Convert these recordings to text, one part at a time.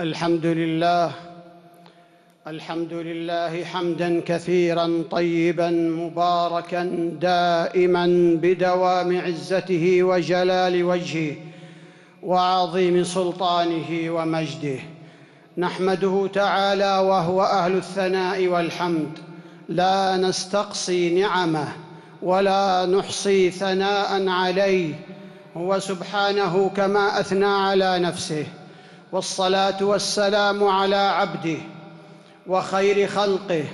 الحمد لله الحمد لله حمدا كثيرا طيبا مباركا دائما بدوام عزته وجلال وجهه وعظيم سلطانه ومجده. نحمده تعالى وهو أهل الثناء والحمد. لا نستقصي نعمه ولا نحصي ثناء عليه. هو سبحانه كما أثنى على نفسه. والصلاة والسلام على عبده وخير خلقه.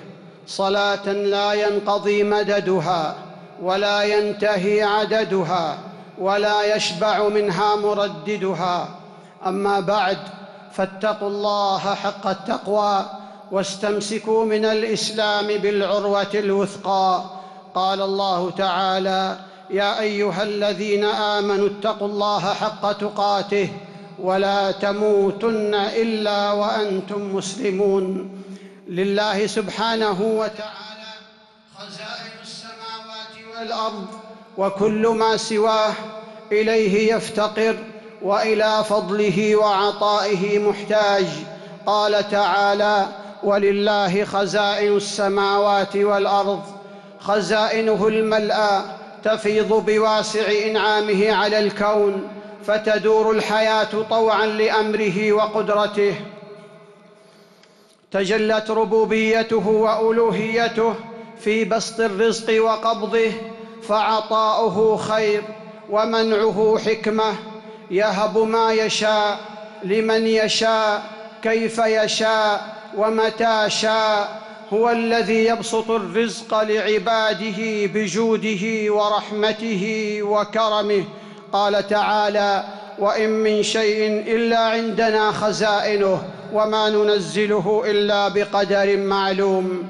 صلاة لا ينقضي مددها ولا ينتهي عددها ولا يشبع منها مرددها. أما بعد فاتقوا الله حق التقوى واستمسكوا من الإسلام بالعروة الوثقى. قال الله تعالى يا أيها الذين آمنوا اتقوا الله حق تقاته ولا تموتن إلا وأنتم مسلمون. لله سبحانه وتعالى خزائن السماوات والأرض وكل ما سواه إليه يفتقر وإلى فضله وعطائه محتاج. قال تعالى ولله خزائن السماوات والأرض. خزائنه الملأى تفيض بواسع إنعامه على الكون. فتدور الحياة طوعا لأمره وقدرته. تجلت ربوبيته وألوهيته في بسط الرزق وقبضه فعطاؤه خير ومنعه حكمة. يهب ما يشاء لمن يشاء كيف يشاء ومتى شاء. هو الذي يبسط الرزق لعباده بجوده ورحمته وكرمه. قال تعالى وإن من شيء إلا عندنا خزائنه وما ننزله إلا بقدر معلوم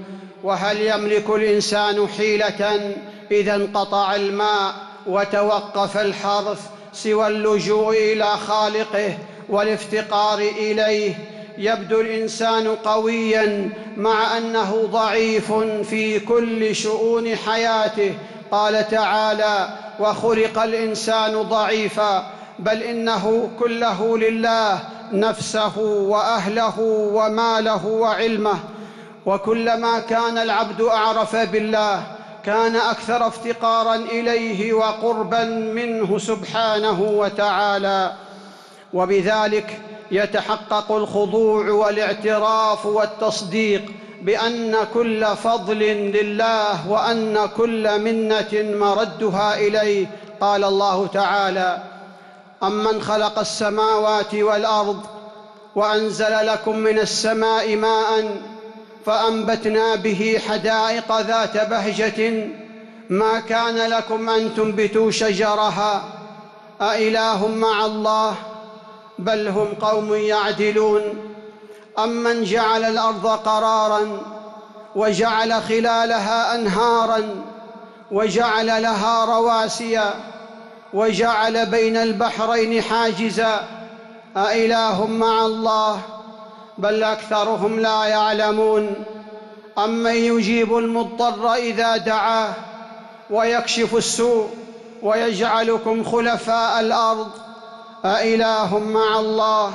وهل يملك الإنسان حيلة إذا انقطع الماء وتوقف الحرث سوى اللجوء إلى خالقه والافتقار إليه؟ يبدو الإنسان قويا مع أنه ضعيف في كل شؤون حياته قال تعالى وخلق الإنسان ضعيفا بل إنه كله لله نفسه وأهله وماله وعلمه. وكلما كان العبد أعرف بالله كان أكثر افتقارا إليه وقربا منه سبحانه وتعالى. وبذلك يتحقق الخضوع والاعتراف والتصديق بأن كل فضل لله وأن كل منة مردها إليه قال الله تعالى أمن خلق السماوات والأرض وأنزل لكم من السماء ماء فأنبتنا به حدائق ذات بهجة ما كان لكم أن تنبتوا شجرها أإله مع الله؟ بل هم قوم يعدلون. أمن جعل الأرض قرارا وجعل خلالها أنهارا وجعل لها رواسي وجعل بين البحرين حاجزا أإله مع الله بل أكثرهم لا يعلمون أمن يجيب المضطر إذا دعاه ويكشف السوء ويجعلكم خلفاء الأرض أإله مع الله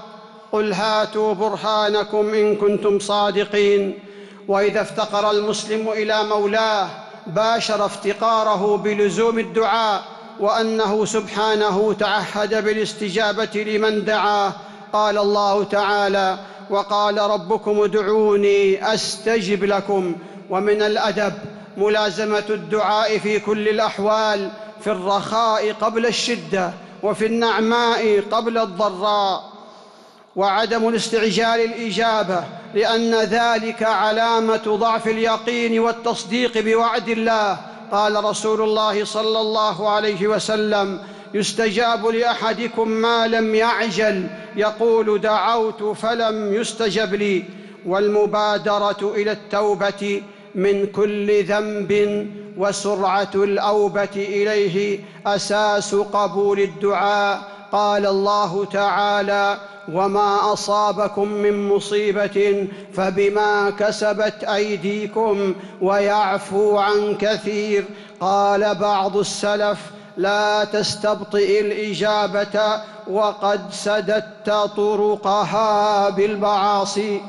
قل هاتوا برهانكم إن كنتم صادقين. وإذا افتقر المسلم إلى مولاه باشر افتقاره بلزوم الدعاء وأنه سبحانه تعهد بالاستجابة لمن دعاه. قال الله تعالى وقال ربكم ادعوني أستجب لكم. ومن الأدب ملازمة الدعاء في كل الأحوال في الرخاء قبل الشدة وفي النعماء قبل الضراء. وعدم الاستعجال الإجابة لأن ذلك علامة ضعف اليقين والتصديق بوعد الله. قال رسول الله صلى الله عليه وسلم يستجاب لأحدكم ما لم يعجل يقول دعوت فلم يستجب لي. والمبادرة إلى التوبة من كل ذنب وسرعة الأوبة إليه أساس قبول الدعاء. قال الله تعالى وما أصابكم من مصيبة فبما كسبت أيديكم ويعفو عن كثير. قال بعض السلف لا تستبطئ الإجابة وقد سددت طرقها بالمعاصي.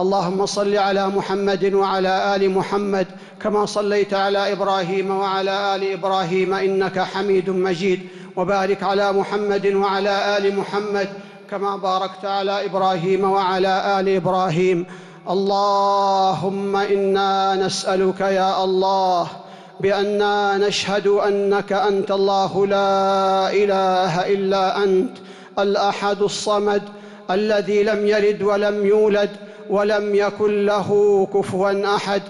اللهم صل على محمد وعلى آل محمد كما صليت على إبراهيم وعلى آل إبراهيم إنك حميد مجيد. وبارك على محمد وعلى آل محمد كما باركت على إبراهيم وعلى آل إبراهيم. اللهم إنا نسألك يا الله بانا نشهد أنك أنت الله لا إله إلا أنت الأحد الصمد الذي لم يلد ولم يولد ولم يكن له كفوا أحد.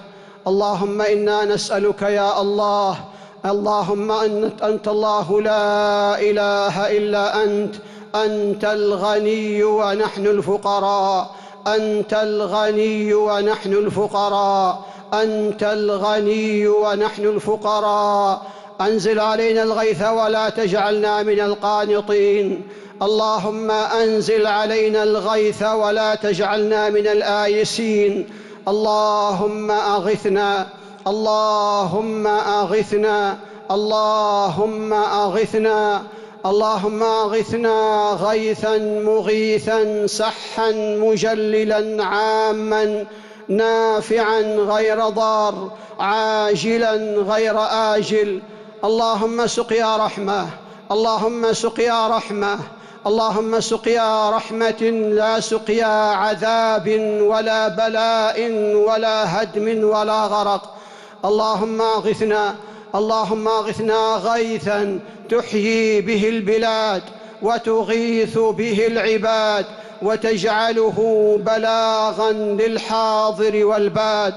اللهم إنا نسألك يا الله اللهم انت, أنت الله لا إله إلا أنت. أنت الغني ونحن الفقراء. أنت الغني ونحن الفقراء. أنت الغني ونحن الفقراء. أنزل علينا الغيث ولا تجعلنا من القانطين. اللهم أنزل علينا الغيث ولا تجعلنا من الآيسين. اللهم أغثنا اللهم أغثنا اللهم أغثنا اللهم أغثنا غيثا مغيثا سحا مجللا عاما نافعا غير ضار عاجلا غير آجل. اللهم سقيا رحمة اللهم سقيا رحمة اللهم سقيا رحمة لا سقيا عذاب ولا بلاء ولا هدم ولا غرق. اللهم اغثنا اللهم اغثنا غيثا تحيي به البلاد وتغيث به العباد وتجعله بلاغا للحاضر والباد.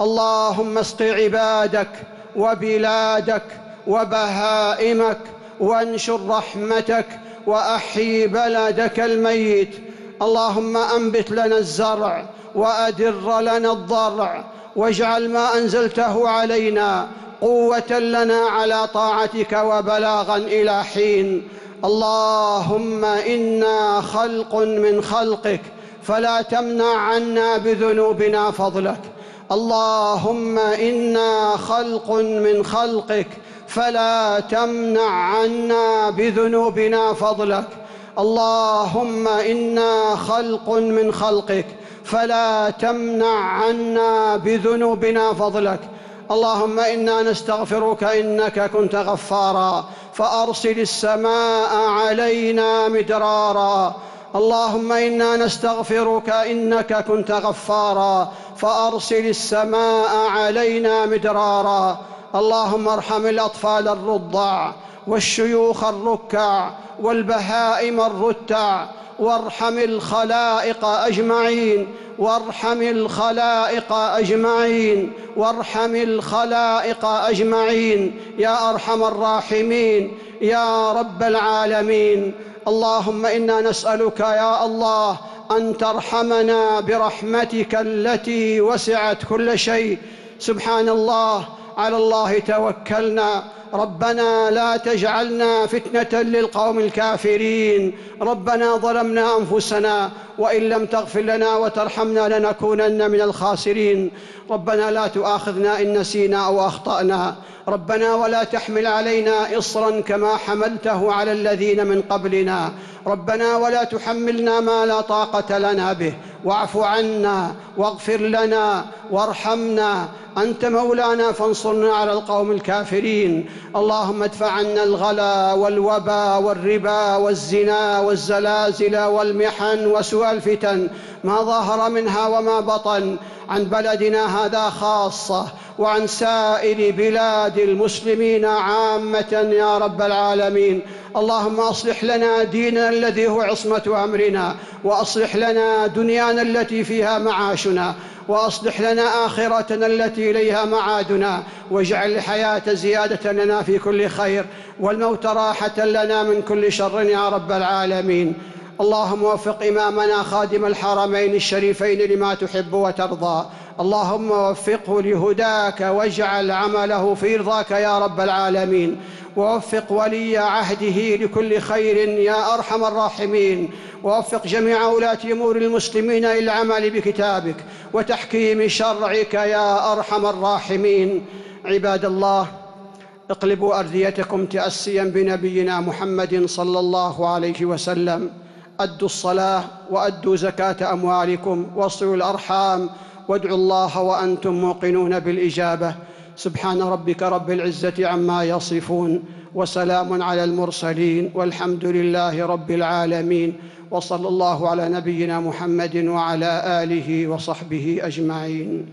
اللهم اسق عبادك وبلادك وبهائمك وانشر رحمتك وأحيي بلدك الميت. اللهم أنبت لنا الزرع وأدر لنا الضرع واجعل ما أنزلته علينا قوة لنا على طاعتك وبلاغا إلى حين. اللهم إنا خلق من خلقك فلا تمنع عنا بذنوبنا فضلك. اللهم إنا خلق من خلقك فلا تمنع عنا بذنوبنا فضلك. اللهم إنا خلق من خلقك فلا تمنع عنا بذنوبنا فضلك. اللهم إنا نستغفرك إنك كنت غفارا. فأرسل السماء علينا مدرارا. اللهم إنا نستغفرك إنك كنت غفارا. فأرسل السماء علينا مدرارا. اللهم ارحم الأطفال الرضع والشيوخ الركع والبهائم الرتع وارحم الخلائق أجمعين وارحم الخلائق أجمعين وارحم الخلائق أجمعين. يا أرحم الراحمين يا رب العالمين. اللهم إنا نسألك يا الله أن ترحمنا برحمتك التي وسعت كل شيء. سبحان الله على الله توكلنا. ربنا لا تجعلنا فتنة للقوم الكافرين. ربنا ظلمنا أنفسنا وإن لم تغفر لنا وترحمنا لنكونن من الخاسرين. ربنا لا تؤاخذنا إن نسينا أو أخطأنا. ربنا ولا تحمل علينا إصرا كما حملته على الذين من قبلنا. ربنا ولا تحملنا ما لا طاقة لنا به. واعف عنا واغفر لنا وارحمنا. أنت مولانا فانصرنا على القوم الكافرين. اللهم ادفع عنا الغلا والوبا والربا والزنا والزلازل والمحن وسوء الفتن ما ظهر منها وما بطن عن بلدنا هذا خاصة وعن سائر بلاد المسلمين عامة يا رب العالمين. اللهم أصلح لنا ديننا الذي هو عصمة أمرنا وأصلح لنا دنيانا التي فيها معاشنا. وأصلح لنا آخرتنا التي إليها معادنا واجعل الحياة زيادة لنا في كل خير والموت راحة لنا من كل شر يا رب العالمين. اللهم وفق إمامنا خادم الحرمين الشريفين لما تحب وترضى. اللهم وفقه لهداك واجعل عمله في رضاك يا رب العالمين. ووفق ولي عهده لكل خير يا أرحم الراحمين. ووفق جميع ولاة أمور المسلمين للعمل بكتابك وتحكيم شرعك يا أرحم الراحمين. عباد الله اقلبوا أرديتكم تأسيا بنبينا محمد صلى الله عليه وسلم. أدوا الصلاة وأدوا زكاة أموالكم واصلوا الأرحام. وادعوا الله وأنتم موقنون بالإجابة. سبحان ربك رب العزة عما يصفون وسلام على المرسلين والحمد لله رب العالمين وصلى الله على نبينا محمد وعلى آله وصحبه أجمعين